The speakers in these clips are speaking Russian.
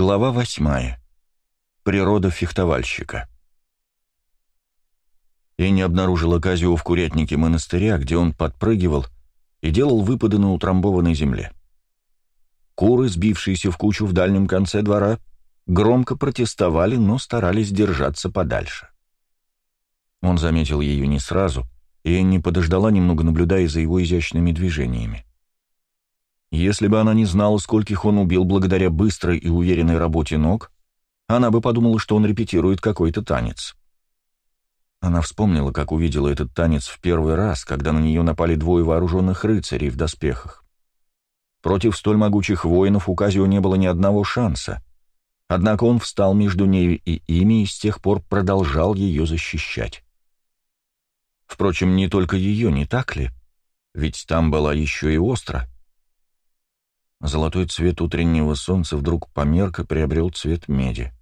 Глава восьмая. Природа фехтовальщика. Энни обнаружила Казио в курятнике монастыря, где он подпрыгивал и делал выпады на утрамбованной земле. Куры, сбившиеся в кучу в дальнем конце двора, громко протестовали, но старались держаться подальше. Он заметил ее не сразу, и Энни подождала немного, наблюдая за его изящными движениями. Если бы она не знала, скольких он убил благодаря быстрой и уверенной работе ног, она бы подумала, что он репетирует какой-то танец. Она вспомнила, как увидела этот танец в первый раз, когда на нее напали двое вооруженных рыцарей в доспехах. Против столь могучих воинов у Казио не было ни одного шанса. Однако он встал между нею и ими и с тех пор продолжал ее защищать. Впрочем, не только ее, не так ли? Ведь там была еще и остра. Золотой цвет утреннего солнца вдруг померк и приобрел цвет меди.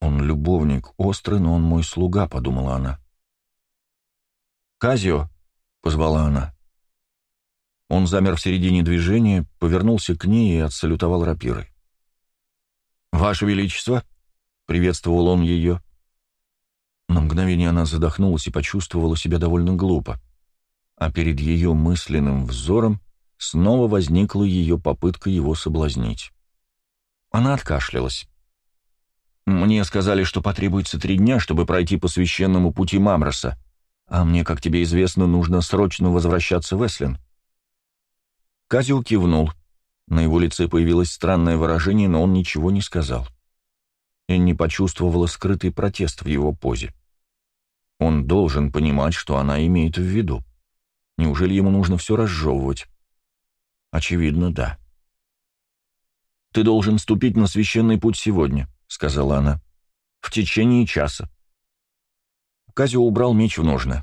«Он любовник острый, но он мой слуга», — подумала она. «Казио!» — позвала она. Он замер в середине движения, повернулся к ней и отсалютовал рапирой. «Ваше Величество!» — приветствовал он ее. На мгновение она задохнулась и почувствовала себя довольно глупо, а перед ее мысленным взором снова возникла ее попытка его соблазнить. Она откашлялась. «Мне сказали, что потребуется три дня, чтобы пройти по священному пути Мамроса, а мне, как тебе известно, нужно срочно возвращаться в Эслин». Казио кивнул. На его лице появилось странное выражение, но он ничего не сказал. Энни почувствовала скрытый протест в его позе. Он должен понимать, что она имеет в виду. Неужели ему нужно все разжевывать? Очевидно, да. «Ты должен ступить на священный путь сегодня», — сказала она. «В течение часа». Казио убрал меч в ножны.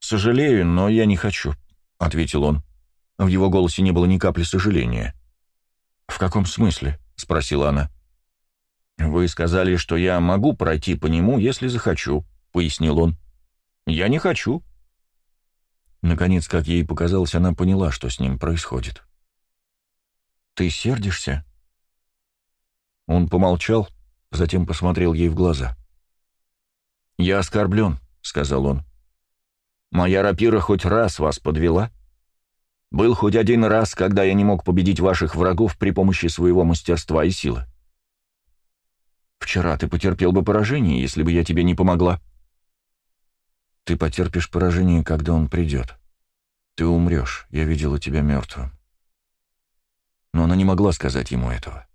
«Сожалею, но я не хочу», — ответил он. В его голосе не было ни капли сожаления. «В каком смысле?» — спросила она. «Вы сказали, что я могу пройти по нему, если захочу», — пояснил он. «Я не хочу», Наконец, как ей показалось, она поняла, что с ним происходит. «Ты сердишься?» Он помолчал, затем посмотрел ей в глаза. «Я оскорблен», — сказал он. «Моя рапира хоть раз вас подвела? Был хоть один раз, когда я не мог победить ваших врагов при помощи своего мастерства и силы. Вчера ты потерпел бы поражение, если бы я тебе не помогла». Ты потерпишь поражение, когда он придет. Ты умрешь, я видела тебя мертвым. Но она не могла сказать ему этого.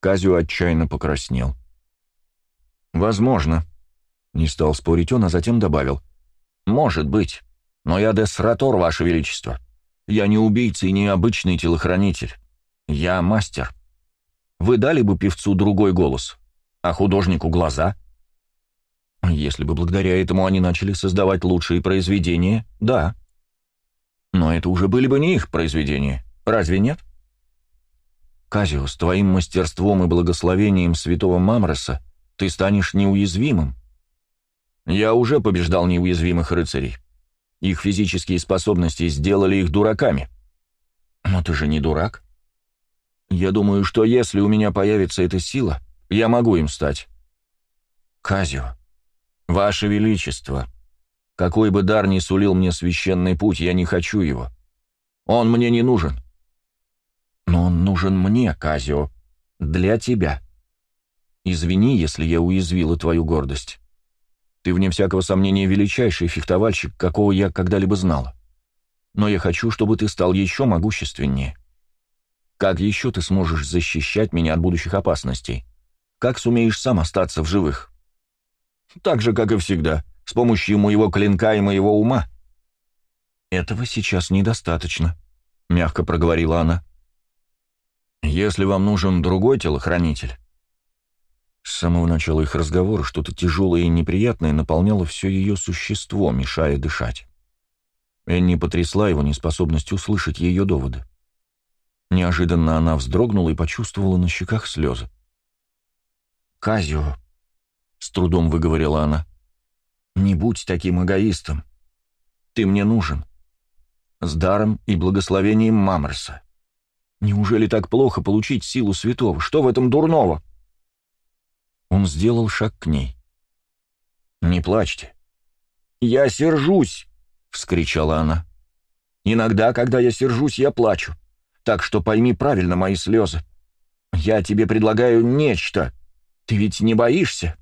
Казю отчаянно покраснел. «Возможно», — не стал спорить он, а затем добавил. «Может быть, но я десратор, Ваше Величество. Я не убийца и не обычный телохранитель. Я мастер. Вы дали бы певцу другой голос, а художнику глаза?» Если бы благодаря этому они начали создавать лучшие произведения, да. Но это уже были бы не их произведения, разве нет? Казио, с твоим мастерством и благословением святого Мамроса ты станешь неуязвимым. Я уже побеждал неуязвимых рыцарей. Их физические способности сделали их дураками. Но ты же не дурак. Я думаю, что если у меня появится эта сила, я могу им стать. Казио, «Ваше Величество, какой бы дар ни сулил мне священный путь, я не хочу его. Он мне не нужен». «Но он нужен мне, Казио, для тебя. Извини, если я уязвила твою гордость. Ты, вне всякого сомнения, величайший фехтовальщик, какого я когда-либо знала. Но я хочу, чтобы ты стал еще могущественнее. Как еще ты сможешь защищать меня от будущих опасностей? Как сумеешь сам остаться в живых?» Так же, как и всегда, с помощью моего клинка и моего ума». «Этого сейчас недостаточно», — мягко проговорила она. «Если вам нужен другой телохранитель...» С самого начала их разговора что-то тяжелое и неприятное наполняло все ее существо, мешая дышать. Энни потрясла его неспособность услышать ее доводы. Неожиданно она вздрогнула и почувствовала на щеках слезы. «Казио», с трудом выговорила она. «Не будь таким эгоистом. Ты мне нужен. С даром и благословением Мамерса. Неужели так плохо получить силу святого? Что в этом дурного?» Он сделал шаг к ней. «Не плачьте». «Я сержусь!» — вскричала она. «Иногда, когда я сержусь, я плачу. Так что пойми правильно мои слезы. Я тебе предлагаю нечто. Ты ведь не боишься?»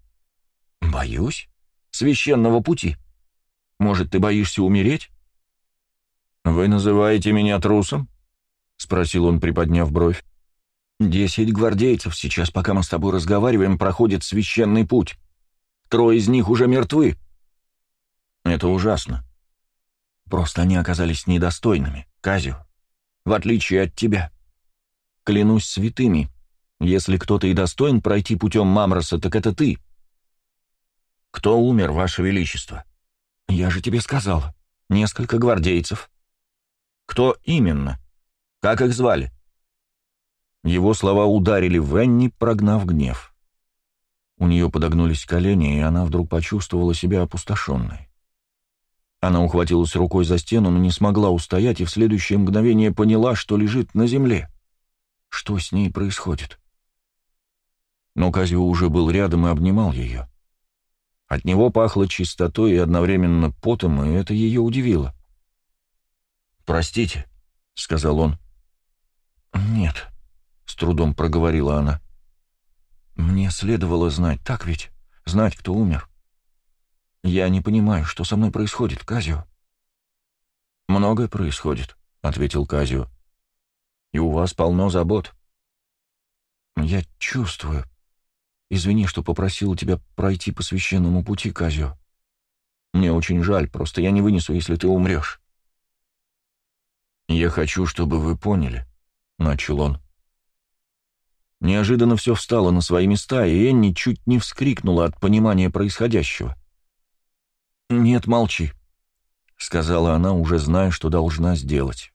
«Боюсь? Священного пути. Может, ты боишься умереть?» «Вы называете меня трусом?» — спросил он, приподняв бровь. «Десять гвардейцев сейчас, пока мы с тобой разговариваем, проходят священный путь. Трое из них уже мертвы». «Это ужасно. Просто они оказались недостойными, Казио, в отличие от тебя. Клянусь святыми, если кто-то и достоин пройти путем Мамроса, так это ты». «Кто умер, Ваше Величество?» «Я же тебе сказал. Несколько гвардейцев». «Кто именно? Как их звали?» Его слова ударили в Энни, прогнав гнев. У нее подогнулись колени, и она вдруг почувствовала себя опустошенной. Она ухватилась рукой за стену, но не смогла устоять, и в следующее мгновение поняла, что лежит на земле. Что с ней происходит? Но Казио уже был рядом и обнимал ее. От него пахло чистотой и одновременно потом, и это ее удивило. «Простите», — сказал он. «Нет», — с трудом проговорила она. «Мне следовало знать, так ведь? Знать, кто умер. Я не понимаю, что со мной происходит, Казио». «Многое происходит», — ответил Казио. «И у вас полно забот». «Я чувствую. Извини, что попросил тебя пройти по священному пути, Казио. Мне очень жаль, просто я не вынесу, если ты умрешь». «Я хочу, чтобы вы поняли», — начал он. Неожиданно все встало на свои места, и Энни чуть не вскрикнула от понимания происходящего. «Нет, молчи», — сказала она, уже зная, что должна сделать.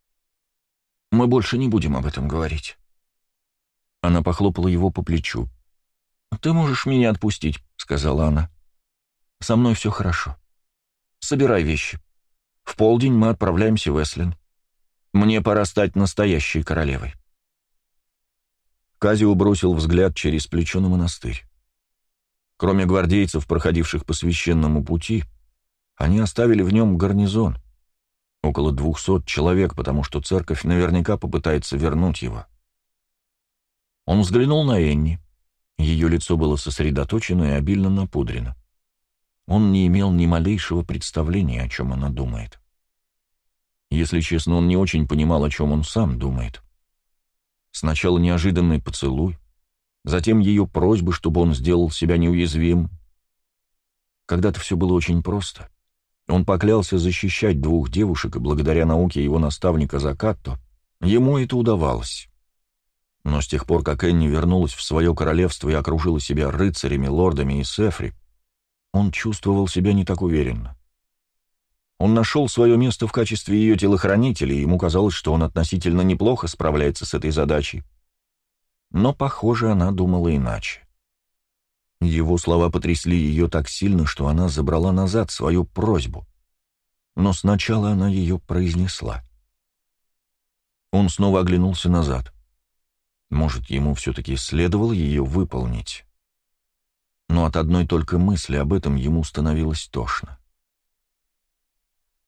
«Мы больше не будем об этом говорить». Она похлопала его по плечу. «Ты можешь меня отпустить», — сказала она. «Со мной все хорошо. Собирай вещи. В полдень мы отправляемся в Эслин. Мне пора стать настоящей королевой». Казио бросил взгляд через плечо на монастырь. Кроме гвардейцев, проходивших по священному пути, они оставили в нем гарнизон. Около двухсот человек, потому что церковь наверняка попытается вернуть его. Он взглянул на Энни. Ее лицо было сосредоточено и обильно напудрено. Он не имел ни малейшего представления, о чем она думает. Если честно, он не очень понимал, о чем он сам думает. Сначала неожиданный поцелуй, затем ее просьбы, чтобы он сделал себя неуязвим. Когда-то все было очень просто. Он поклялся защищать двух девушек, и благодаря науке его наставника Закатто ему это удавалось. Но с тех пор, как Энни вернулась в свое королевство и окружила себя рыцарями, лордами и сефри, он чувствовал себя не так уверенно. Он нашел свое место в качестве ее телохранителя, и ему казалось, что он относительно неплохо справляется с этой задачей. Но, похоже, она думала иначе. Его слова потрясли ее так сильно, что она забрала назад свою просьбу. Но сначала она ее произнесла. Он снова оглянулся назад. Может, ему все-таки следовало ее выполнить. Но от одной только мысли об этом ему становилось тошно.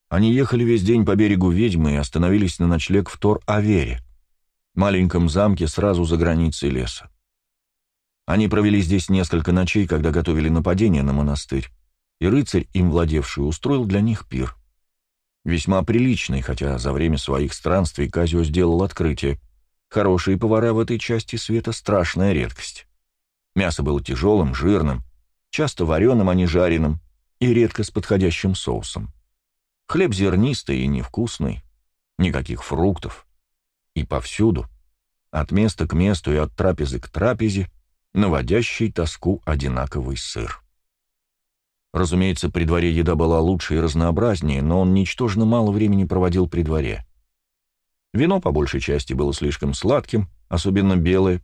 Они ехали весь день по берегу ведьмы и остановились на ночлег в Тор-Авере, маленьком замке сразу за границей леса. Они провели здесь несколько ночей, когда готовили нападение на монастырь, и рыцарь, им владевший, устроил для них пир. Весьма приличный, хотя за время своих странствий Казио сделал открытие. Хорошие повара в этой части света — страшная редкость. Мясо было тяжелым, жирным, часто вареным, а не жареным, и редко с подходящим соусом. Хлеб зернистый и невкусный, никаких фруктов. И повсюду, от места к месту и от трапезы к трапезе, наводящий тоску одинаковый сыр. Разумеется, при дворе еда была лучше и разнообразнее, но он ничтожно мало времени проводил при дворе. Вино, по большей части, было слишком сладким, особенно белое,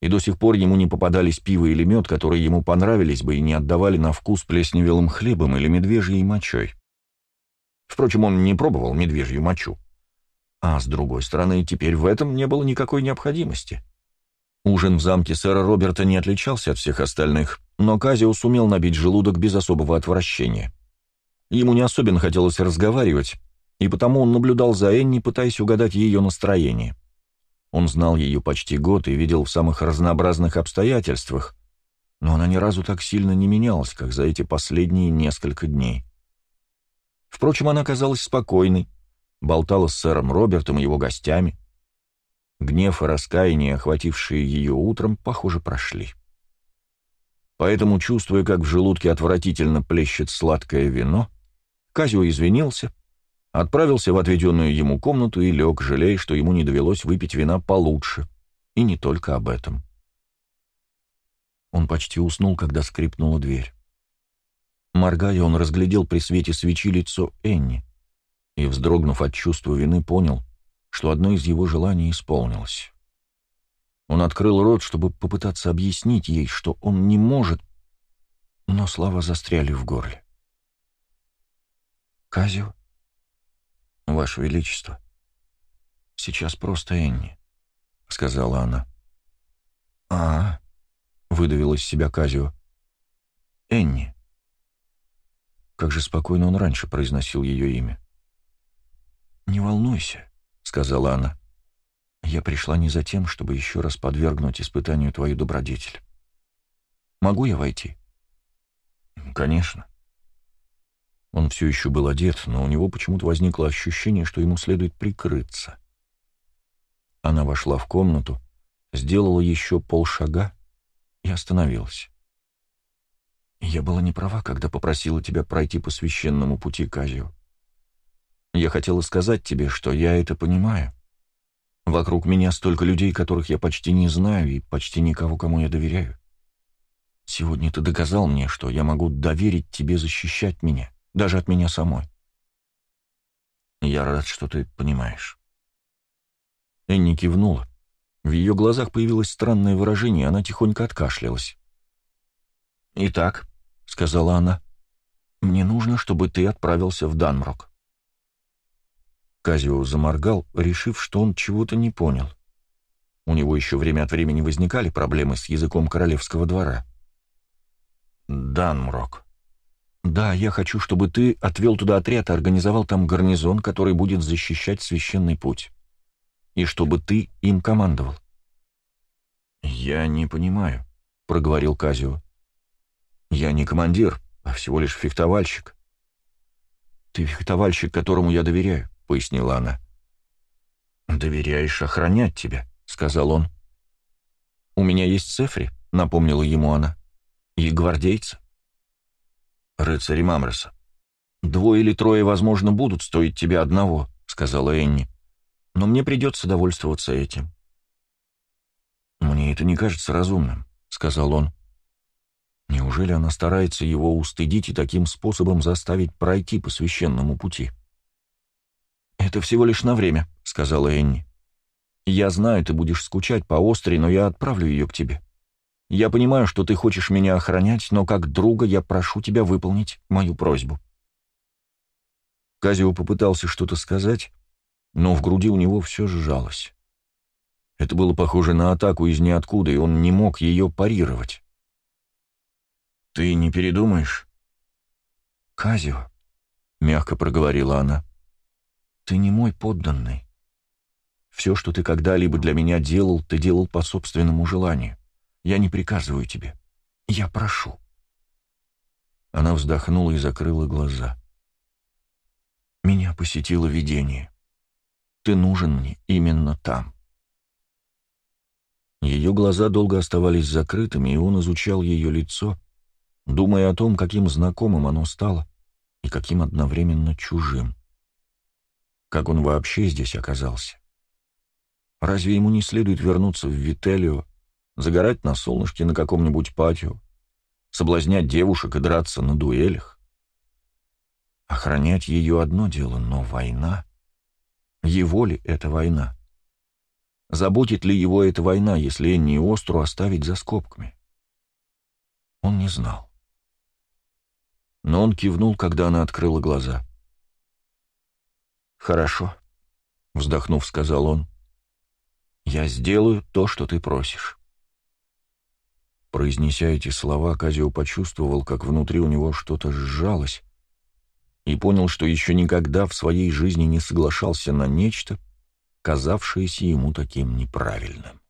и до сих пор ему не попадались пиво или мед, которые ему понравились бы и не отдавали на вкус плесневелым хлебом или медвежьей мочой. Впрочем, он не пробовал медвежью мочу. А с другой стороны, теперь в этом не было никакой необходимости. Ужин в замке сэра Роберта не отличался от всех остальных, но Казио сумел набить желудок без особого отвращения. Ему не особенно хотелось разговаривать, и потому он наблюдал за Энни, пытаясь угадать ее настроение. Он знал ее почти год и видел в самых разнообразных обстоятельствах, но она ни разу так сильно не менялась, как за эти последние несколько дней. Впрочем, она казалась спокойной, болтала с сэром Робертом и его гостями. Гнев и раскаяние, охватившие ее утром, похоже, прошли. Поэтому, чувствуя, как в желудке отвратительно плещет сладкое вино, Казио извинился, отправился в отведенную ему комнату и лег, жалея, что ему не довелось выпить вина получше, и не только об этом. Он почти уснул, когда скрипнула дверь. Моргая, он разглядел при свете свечи лицо Энни и, вздрогнув от чувства вины, понял, что одно из его желаний исполнилось. Он открыл рот, чтобы попытаться объяснить ей, что он не может, но слова застряли в горле. «Казио?» «Ваше Величество, сейчас просто Энни», — сказала она. «А, — выдавил из себя Казио. «Энни». Как же спокойно он раньше произносил ее имя. «Не волнуйся», — сказала она. «Я пришла не за тем, чтобы еще раз подвергнуть испытанию твою добродетель. Могу я войти?» «Конечно». Он все еще был одет, но у него почему-то возникло ощущение, что ему следует прикрыться. Она вошла в комнату, сделала еще полшага и остановилась. «Я была не права, когда попросила тебя пройти по священному пути, Казио. Я хотела сказать тебе, что я это понимаю. Вокруг меня столько людей, которых я почти не знаю, и почти никого, кому я доверяю. Сегодня ты доказал мне, что я могу доверить тебе защищать меня, даже от меня самой. Я рад, что ты понимаешь. Энни кивнула. В ее глазах появилось странное выражение, она тихонько откашлялась. «Итак», — сказала она, — «мне нужно, чтобы ты отправился в Данмрок». Казио заморгал, решив, что он чего-то не понял. У него еще время от времени возникали проблемы с языком королевского двора. «Данмрок», «Да, я хочу, чтобы ты отвел туда отряд и организовал там гарнизон, который будет защищать священный путь. И чтобы ты им командовал». «Я не понимаю», — проговорил Казио. «Я не командир, а всего лишь фехтовальщик». «Ты фехтовальщик, которому я доверяю», — пояснила она. «Доверяешь охранять тебя», — сказал он. «У меня есть Сефри», — напомнила ему она. «И гвардейцы» рыцари Мамреса. «Двое или трое, возможно, будут стоить тебя одного», — сказала Энни. «Но мне придется довольствоваться этим». «Мне это не кажется разумным», — сказал он. «Неужели она старается его устыдить и таким способом заставить пройти по священному пути?» «Это всего лишь на время», — сказала Энни. «Я знаю, ты будешь скучать по остре, но я отправлю ее к тебе». Я понимаю, что ты хочешь меня охранять, но как друга я прошу тебя выполнить мою просьбу». Казио попытался что-то сказать, но в груди у него все сжалось. Это было похоже на атаку из ниоткуда, и он не мог ее парировать. «Ты не передумаешь?» «Казио», — мягко проговорила она, — «ты не мой подданный. Все, что ты когда-либо для меня делал, ты делал по собственному желанию. Я не приказываю тебе. Я прошу». Она вздохнула и закрыла глаза. «Меня посетило видение. Ты нужен мне именно там». Ее глаза долго оставались закрытыми, и он изучал ее лицо, думая о том, каким знакомым оно стало и каким одновременно чужим. Как он вообще здесь оказался? Разве ему не следует вернуться в Вителио загорать на солнышке на каком-нибудь патио, соблазнять девушек и драться на дуэлях. Охранять ее одно дело, но война... Его ли это война? Заботит ли его эта война, если Энни и Остру оставить за скобками? Он не знал. Но он кивнул, когда она открыла глаза. «Хорошо. — вздохнув, сказал он. «Я сделаю то, что ты просишь». Произнеся эти слова, Казио почувствовал, как внутри у него что-то сжалось, и понял, что еще никогда в своей жизни не соглашался на нечто, казавшееся ему таким неправильным.